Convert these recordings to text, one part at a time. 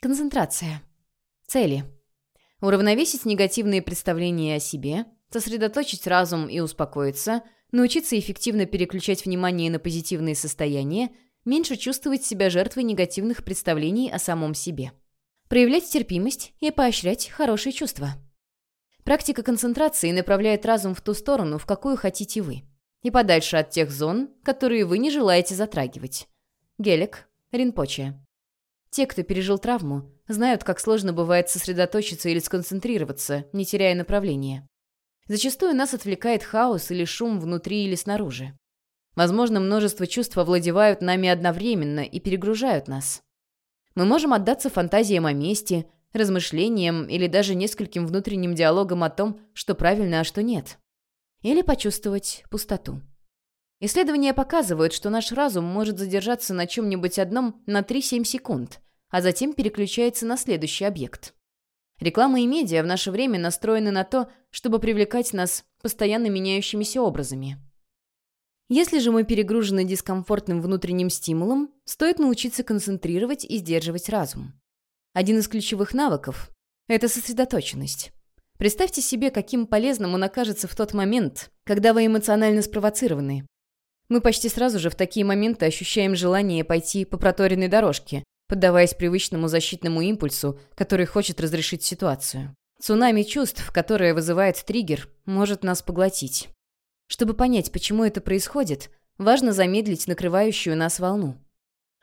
Концентрация. Цели. Уравновесить негативные представления о себе, сосредоточить разум и успокоиться, научиться эффективно переключать внимание на позитивные состояния, меньше чувствовать себя жертвой негативных представлений о самом себе. Проявлять терпимость и поощрять хорошие чувства. Практика концентрации направляет разум в ту сторону, в какую хотите вы, и подальше от тех зон, которые вы не желаете затрагивать. Гелик, Ринпоче. Те, кто пережил травму, знают, как сложно бывает сосредоточиться или сконцентрироваться, не теряя направления. Зачастую нас отвлекает хаос или шум внутри или снаружи. Возможно, множество чувств овладевают нами одновременно и перегружают нас. Мы можем отдаться фантазиям о месте, размышлениям или даже нескольким внутренним диалогам о том, что правильно, а что нет. Или почувствовать пустоту. Исследования показывают, что наш разум может задержаться на чем-нибудь одном на 3-7 секунд, а затем переключается на следующий объект. Реклама и медиа в наше время настроены на то, чтобы привлекать нас постоянно меняющимися образами. Если же мы перегружены дискомфортным внутренним стимулом, стоит научиться концентрировать и сдерживать разум. Один из ключевых навыков – это сосредоточенность. Представьте себе, каким полезным он окажется в тот момент, когда вы эмоционально спровоцированы, мы почти сразу же в такие моменты ощущаем желание пойти по проторенной дорожке, поддаваясь привычному защитному импульсу, который хочет разрешить ситуацию. Цунами чувств, которое вызывает триггер, может нас поглотить. Чтобы понять, почему это происходит, важно замедлить накрывающую нас волну.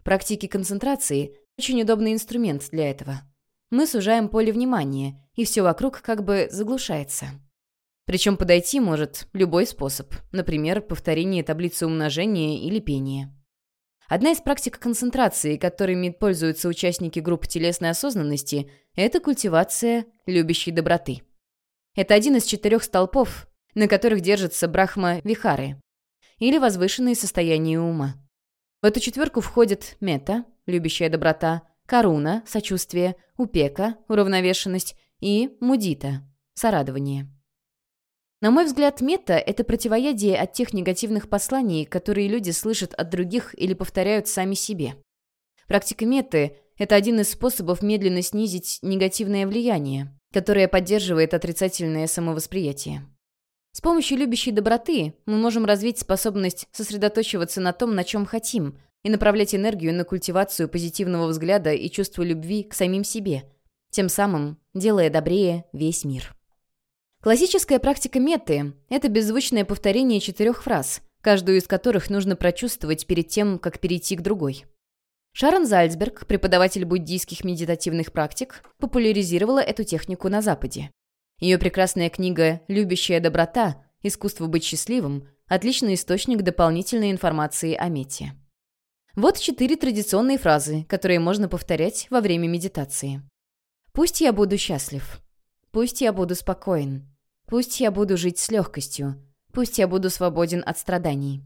Практики концентрации – очень удобный инструмент для этого. Мы сужаем поле внимания, и все вокруг как бы заглушается. Причем подойти может любой способ, например, повторение таблицы умножения или пения. Одна из практик концентрации, которыми пользуются участники групп телесной осознанности, это культивация любящей доброты. Это один из четырех столпов, на которых держится брахма-вихары, или возвышенные состояния ума. В эту четверку входят мета, любящая доброта, каруна, сочувствие, упека, уравновешенность и мудита, сорадование. На мой взгляд, мета — это противоядие от тех негативных посланий, которые люди слышат от других или повторяют сами себе. Практика меты — это один из способов медленно снизить негативное влияние, которое поддерживает отрицательное самовосприятие. С помощью любящей доброты мы можем развить способность сосредоточиваться на том, на чем хотим, и направлять энергию на культивацию позитивного взгляда и чувства любви к самим себе, тем самым делая добрее весь мир. Классическая практика меты – это беззвучное повторение четырех фраз, каждую из которых нужно прочувствовать перед тем, как перейти к другой. Шарон Зальцберг, преподаватель буддийских медитативных практик, популяризировала эту технику на Западе. Ее прекрасная книга «Любящая доброта. Искусство быть счастливым» – отличный источник дополнительной информации о мете. Вот четыре традиционные фразы, которые можно повторять во время медитации. «Пусть я буду счастлив», «Пусть я буду спокоен», Пусть я буду жить с легкостью. Пусть я буду свободен от страданий.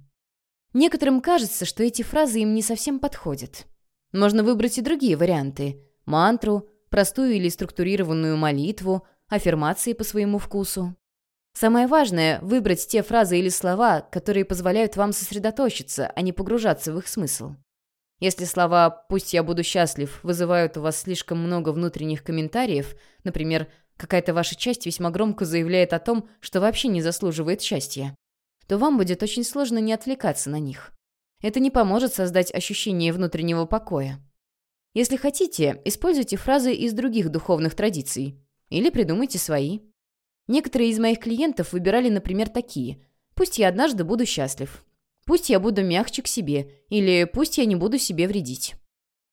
Некоторым кажется, что эти фразы им не совсем подходят. Можно выбрать и другие варианты. Мантру, простую или структурированную молитву, аффирмации по своему вкусу. Самое важное – выбрать те фразы или слова, которые позволяют вам сосредоточиться, а не погружаться в их смысл. Если слова «пусть я буду счастлив» вызывают у вас слишком много внутренних комментариев, например, какая-то ваша часть весьма громко заявляет о том, что вообще не заслуживает счастья, то вам будет очень сложно не отвлекаться на них. Это не поможет создать ощущение внутреннего покоя. Если хотите, используйте фразы из других духовных традиций. Или придумайте свои. Некоторые из моих клиентов выбирали, например, такие. «Пусть я однажды буду счастлив», «Пусть я буду мягче к себе» или «Пусть я не буду себе вредить».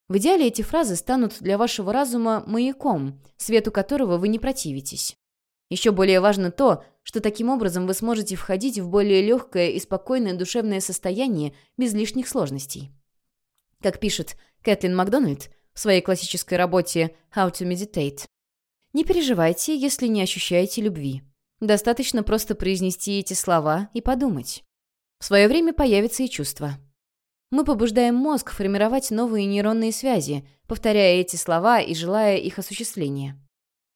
В идеале эти фразы станут для вашего разума маяком, свету которого вы не противитесь. Еще более важно то, что таким образом вы сможете входить в более легкое и спокойное душевное состояние без лишних сложностей. Как пишет Кэтлин Макдональд в своей классической работе «How to Meditate», не переживайте, если не ощущаете любви. Достаточно просто произнести эти слова и подумать. В свое время появится и чувство. Мы побуждаем мозг формировать новые нейронные связи, повторяя эти слова и желая их осуществления.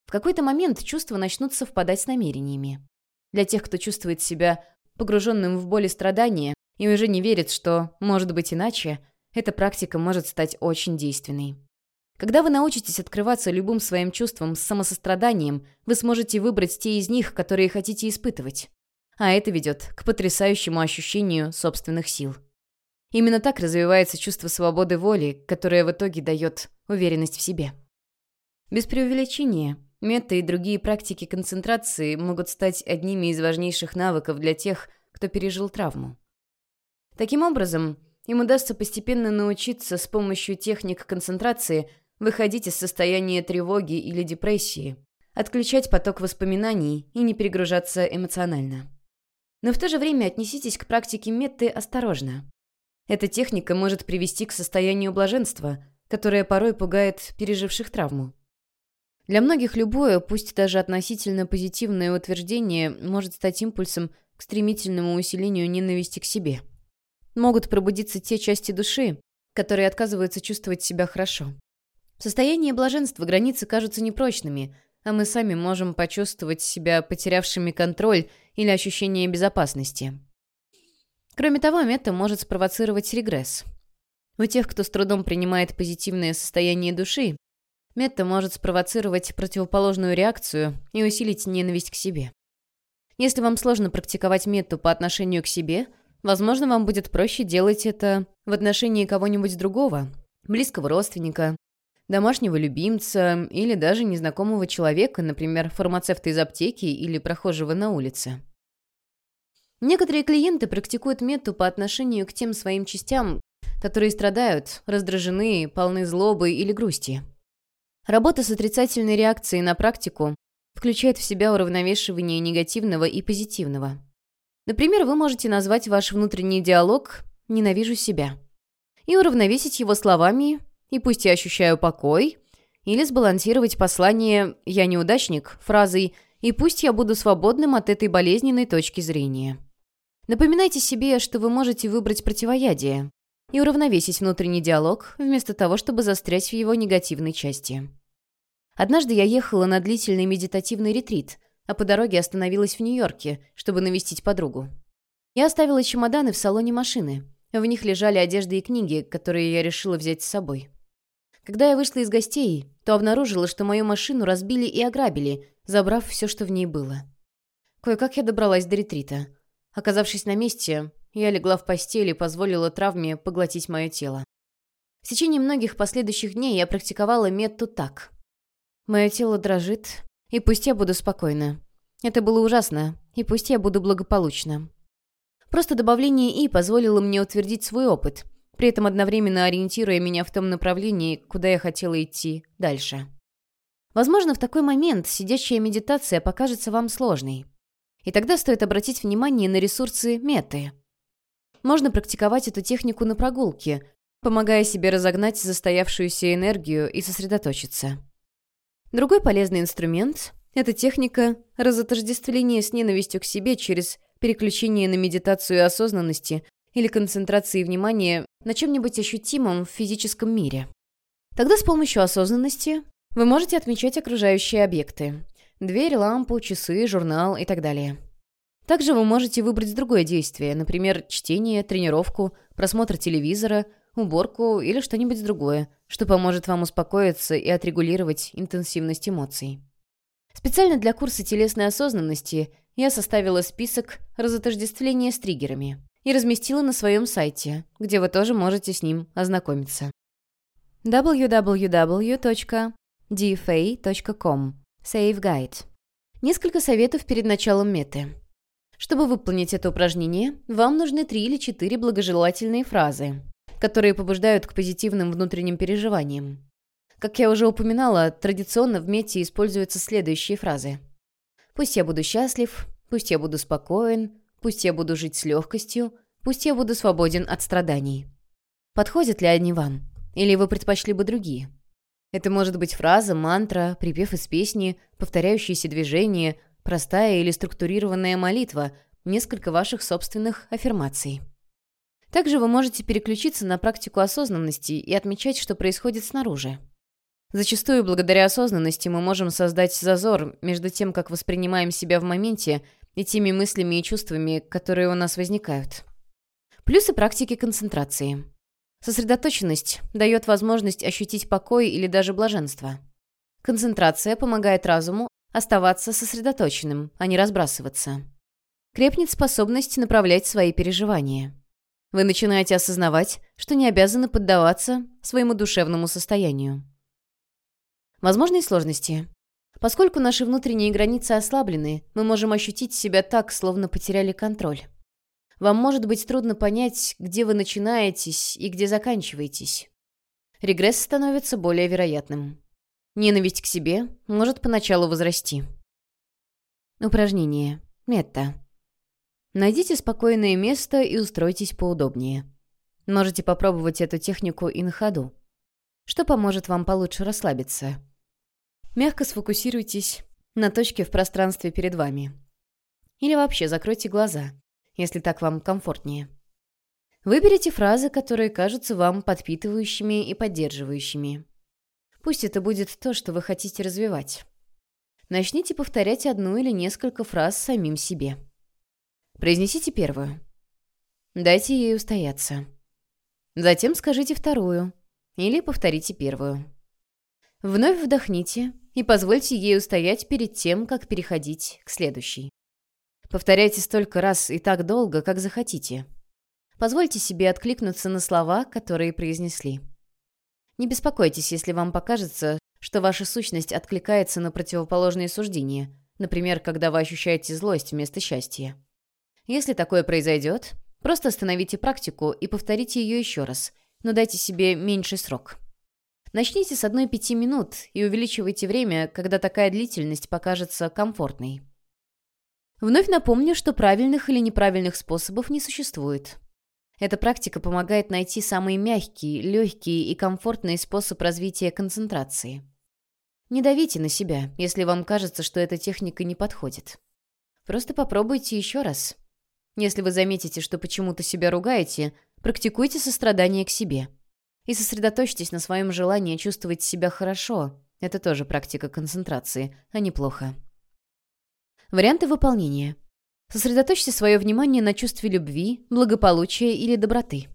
В какой-то момент чувства начнут совпадать с намерениями. Для тех, кто чувствует себя погруженным в боль и страдания и уже не верит, что может быть иначе, эта практика может стать очень действенной. Когда вы научитесь открываться любым своим чувствам с самосостраданием, вы сможете выбрать те из них, которые хотите испытывать. А это ведет к потрясающему ощущению собственных сил. Именно так развивается чувство свободы воли, которое в итоге дает уверенность в себе. Без преувеличения, мета и другие практики концентрации могут стать одними из важнейших навыков для тех, кто пережил травму. Таким образом, им удастся постепенно научиться с помощью техник концентрации выходить из состояния тревоги или депрессии, отключать поток воспоминаний и не перегружаться эмоционально. Но в то же время отнеситесь к практике метты осторожно. Эта техника может привести к состоянию блаженства, которое порой пугает переживших травму. Для многих любое, пусть даже относительно позитивное утверждение, может стать импульсом к стремительному усилению ненависти к себе. Могут пробудиться те части души, которые отказываются чувствовать себя хорошо. В состоянии блаженства границы кажутся непрочными, а мы сами можем почувствовать себя потерявшими контроль или ощущение безопасности. Кроме того, мета может спровоцировать регресс. У тех, кто с трудом принимает позитивное состояние души, мета может спровоцировать противоположную реакцию и усилить ненависть к себе. Если вам сложно практиковать мету по отношению к себе, возможно, вам будет проще делать это в отношении кого-нибудь другого, близкого родственника, домашнего любимца или даже незнакомого человека, например, фармацевта из аптеки или прохожего на улице. Некоторые клиенты практикуют мету по отношению к тем своим частям, которые страдают, раздражены, полны злобы или грусти. Работа с отрицательной реакцией на практику включает в себя уравновешивание негативного и позитивного. Например, вы можете назвать ваш внутренний диалог «ненавижу себя» и уравновесить его словами «и пусть я ощущаю покой» или сбалансировать послание «я неудачник» фразой «и пусть я буду свободным от этой болезненной точки зрения». Напоминайте себе, что вы можете выбрать противоядие и уравновесить внутренний диалог, вместо того, чтобы застрять в его негативной части. Однажды я ехала на длительный медитативный ретрит, а по дороге остановилась в Нью-Йорке, чтобы навестить подругу. Я оставила чемоданы в салоне машины. В них лежали одежда и книги, которые я решила взять с собой. Когда я вышла из гостей, то обнаружила, что мою машину разбили и ограбили, забрав все, что в ней было. Кое-как я добралась до ретрита. Оказавшись на месте, я легла в постель и позволила травме поглотить мое тело. В течение многих последующих дней я практиковала метту так. Мое тело дрожит, и пусть я буду спокойна. Это было ужасно, и пусть я буду благополучна. Просто добавление «и» позволило мне утвердить свой опыт, при этом одновременно ориентируя меня в том направлении, куда я хотела идти дальше. Возможно, в такой момент сидящая медитация покажется вам сложной. И тогда стоит обратить внимание на ресурсы меты. Можно практиковать эту технику на прогулке, помогая себе разогнать застоявшуюся энергию и сосредоточиться. Другой полезный инструмент – это техника разотождествления с ненавистью к себе через переключение на медитацию осознанности или концентрации внимания на чем-нибудь ощутимом в физическом мире. Тогда с помощью осознанности вы можете отмечать окружающие объекты Дверь, лампу, часы, журнал и так далее. Также вы можете выбрать другое действие, например, чтение, тренировку, просмотр телевизора, уборку или что-нибудь другое, что поможет вам успокоиться и отрегулировать интенсивность эмоций. Специально для курса телесной осознанности я составила список разотождествления с триггерами и разместила на своем сайте, где вы тоже можете с ним ознакомиться. www.dfa.com Save Guide. Несколько советов перед началом меты. Чтобы выполнить это упражнение, вам нужны три или четыре благожелательные фразы, которые побуждают к позитивным внутренним переживаниям. Как я уже упоминала, традиционно в мете используются следующие фразы. «Пусть я буду счастлив», «Пусть я буду спокоен», «Пусть я буду жить с легкостью», «Пусть я буду свободен от страданий». Подходят ли они вам? Или вы предпочли бы другие? Это может быть фраза, мантра, припев из песни, повторяющиеся движения, простая или структурированная молитва, несколько ваших собственных аффирмаций. Также вы можете переключиться на практику осознанности и отмечать, что происходит снаружи. Зачастую, благодаря осознанности, мы можем создать зазор между тем, как воспринимаем себя в моменте, и теми мыслями и чувствами, которые у нас возникают. Плюсы практики концентрации. Сосредоточенность дает возможность ощутить покой или даже блаженство. Концентрация помогает разуму оставаться сосредоточенным, а не разбрасываться. Крепнет способность направлять свои переживания. Вы начинаете осознавать, что не обязаны поддаваться своему душевному состоянию. Возможные сложности. Поскольку наши внутренние границы ослаблены, мы можем ощутить себя так, словно потеряли контроль. Вам может быть трудно понять, где вы начинаетесь и где заканчиваетесь. Регресс становится более вероятным. Ненависть к себе может поначалу возрасти. Упражнение. Метта. Найдите спокойное место и устройтесь поудобнее. Можете попробовать эту технику и на ходу. Что поможет вам получше расслабиться? Мягко сфокусируйтесь на точке в пространстве перед вами. Или вообще закройте глаза, если так вам комфортнее. Выберите фразы, которые кажутся вам подпитывающими и поддерживающими. Пусть это будет то, что вы хотите развивать. Начните повторять одну или несколько фраз самим себе. Произнесите первую. Дайте ей устояться. Затем скажите вторую. Или повторите первую. Вновь вдохните и позвольте ей устоять перед тем, как переходить к следующей. Повторяйте столько раз и так долго, как захотите. Позвольте себе откликнуться на слова, которые произнесли. Не беспокойтесь, если вам покажется, что ваша сущность откликается на противоположные суждения, например, когда вы ощущаете злость вместо счастья. Если такое произойдет, просто остановите практику и повторите ее еще раз, но дайте себе меньший срок. Начните с одной пяти минут и увеличивайте время, когда такая длительность покажется комфортной. Вновь напомню, что правильных или неправильных способов не существует. Эта практика помогает найти самый мягкий, легкий и комфортный способ развития концентрации. Не давите на себя, если вам кажется, что эта техника не подходит. Просто попробуйте еще раз. Если вы заметите, что почему-то себя ругаете, практикуйте сострадание к себе. И сосредоточьтесь на своем желании чувствовать себя хорошо. Это тоже практика концентрации, а неплохо. Варианты выполнения. Сосредоточьте свое внимание на чувстве любви, благополучия или доброты.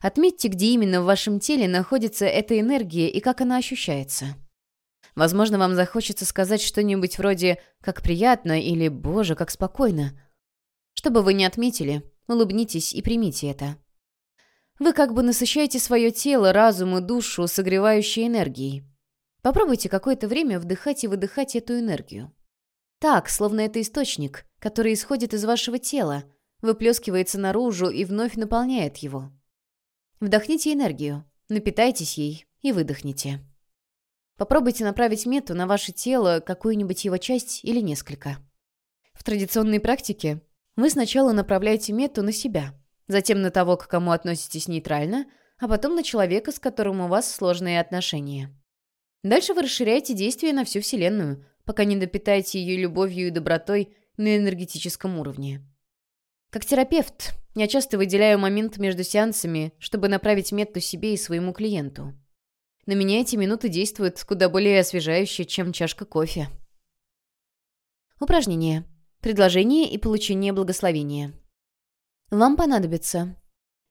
Отметьте, где именно в вашем теле находится эта энергия и как она ощущается. Возможно, вам захочется сказать что-нибудь вроде «как приятно» или «боже, как спокойно», что бы вы ни отметили, улыбнитесь и примите это. Вы как бы насыщаете свое тело, разум и душу согревающей энергией. Попробуйте какое-то время вдыхать и выдыхать эту энергию. Так, словно это источник, который исходит из вашего тела, выплескивается наружу и вновь наполняет его. Вдохните энергию, напитайтесь ей и выдохните. Попробуйте направить мету на ваше тело, какую-нибудь его часть или несколько. В традиционной практике вы сначала направляете мету на себя, затем на того, к кому относитесь нейтрально, а потом на человека, с которым у вас сложные отношения. Дальше вы расширяете действие на всю Вселенную, пока не допитаете ее любовью и добротой на энергетическом уровне. Как терапевт, я часто выделяю момент между сеансами, чтобы направить мету себе и своему клиенту. На меня эти минуты действуют куда более освежающе, чем чашка кофе. Упражнение. Предложение и получение благословения. Вам понадобится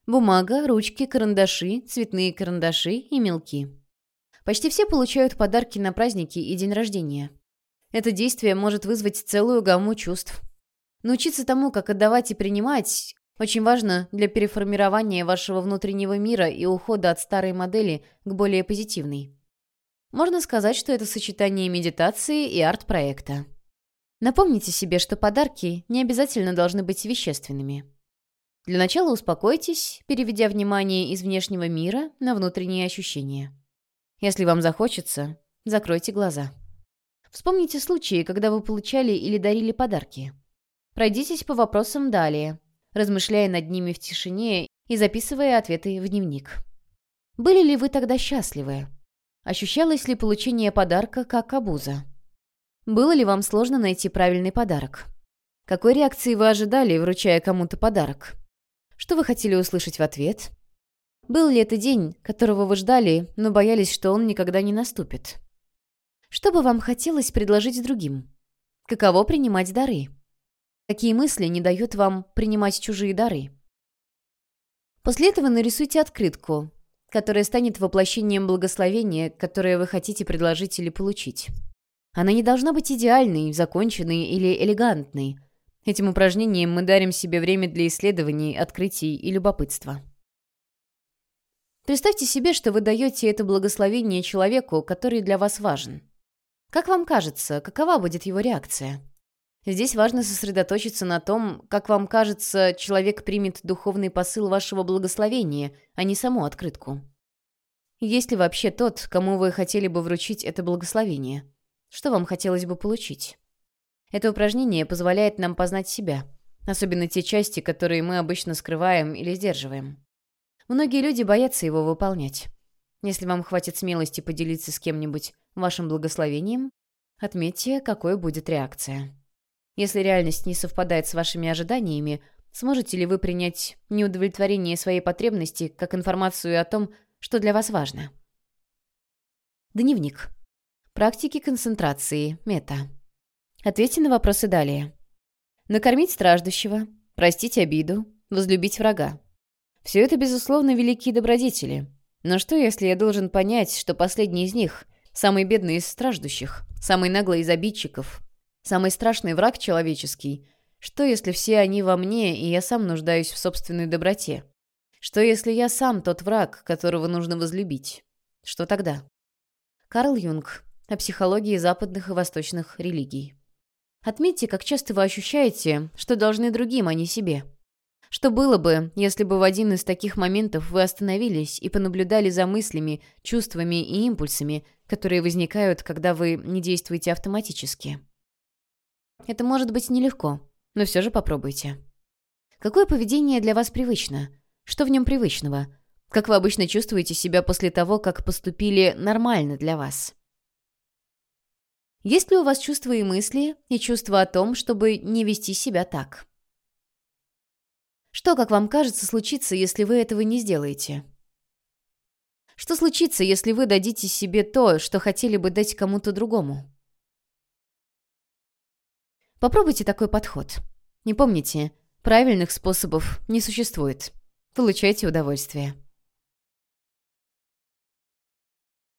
бумага, ручки, карандаши, цветные карандаши и мелки. Почти все получают подарки на праздники и день рождения. Это действие может вызвать целую гамму чувств. Научиться тому, как отдавать и принимать, очень важно для переформирования вашего внутреннего мира и ухода от старой модели к более позитивной. Можно сказать, что это сочетание медитации и арт-проекта. Напомните себе, что подарки не обязательно должны быть вещественными. Для начала успокойтесь, переведя внимание из внешнего мира на внутренние ощущения. Если вам захочется, закройте глаза. Вспомните случаи, когда вы получали или дарили подарки. Пройдитесь по вопросам далее, размышляя над ними в тишине и записывая ответы в дневник. Были ли вы тогда счастливы? Ощущалось ли получение подарка как обуза? Было ли вам сложно найти правильный подарок? Какой реакции вы ожидали, вручая кому-то подарок? Что вы хотели услышать в ответ? Был ли это день, которого вы ждали, но боялись, что он никогда не наступит? Что бы вам хотелось предложить другим? Каково принимать дары? Какие мысли не дают вам принимать чужие дары? После этого нарисуйте открытку, которая станет воплощением благословения, которое вы хотите предложить или получить. Она не должна быть идеальной, законченной или элегантной. Этим упражнением мы дарим себе время для исследований, открытий и любопытства. Представьте себе, что вы даете это благословение человеку, который для вас важен. Как вам кажется, какова будет его реакция? Здесь важно сосредоточиться на том, как вам кажется, человек примет духовный посыл вашего благословения, а не саму открытку. Есть ли вообще тот, кому вы хотели бы вручить это благословение? Что вам хотелось бы получить? Это упражнение позволяет нам познать себя, особенно те части, которые мы обычно скрываем или сдерживаем. Многие люди боятся его выполнять. Если вам хватит смелости поделиться с кем-нибудь вашим благословением, отметьте, какой будет реакция. Если реальность не совпадает с вашими ожиданиями, сможете ли вы принять неудовлетворение своей потребности как информацию о том, что для вас важно? Дневник. Практики концентрации. Мета. Ответьте на вопросы далее. Накормить страждущего, простить обиду, возлюбить врага. Все это, безусловно, великие добродетели. Но что, если я должен понять, что последний из них, самый бедный из страждущих, самый наглый из обидчиков, самый страшный враг человеческий, что, если все они во мне, и я сам нуждаюсь в собственной доброте? Что, если я сам тот враг, которого нужно возлюбить? Что тогда? Карл Юнг о психологии западных и восточных религий. Отметьте, как часто вы ощущаете, что должны другим, а не себе. Что было бы, если бы в один из таких моментов вы остановились и понаблюдали за мыслями, чувствами и импульсами, которые возникают, когда вы не действуете автоматически? Это может быть нелегко, но все же попробуйте. Какое поведение для вас привычно? Что в нем привычного? Как вы обычно чувствуете себя после того, как поступили нормально для вас? Есть ли у вас чувства и мысли, и чувства о том, чтобы не вести себя так? Что, как вам кажется, случится, если вы этого не сделаете? Что случится, если вы дадите себе то, что хотели бы дать кому-то другому? Попробуйте такой подход. Не помните, правильных способов не существует. Получайте удовольствие.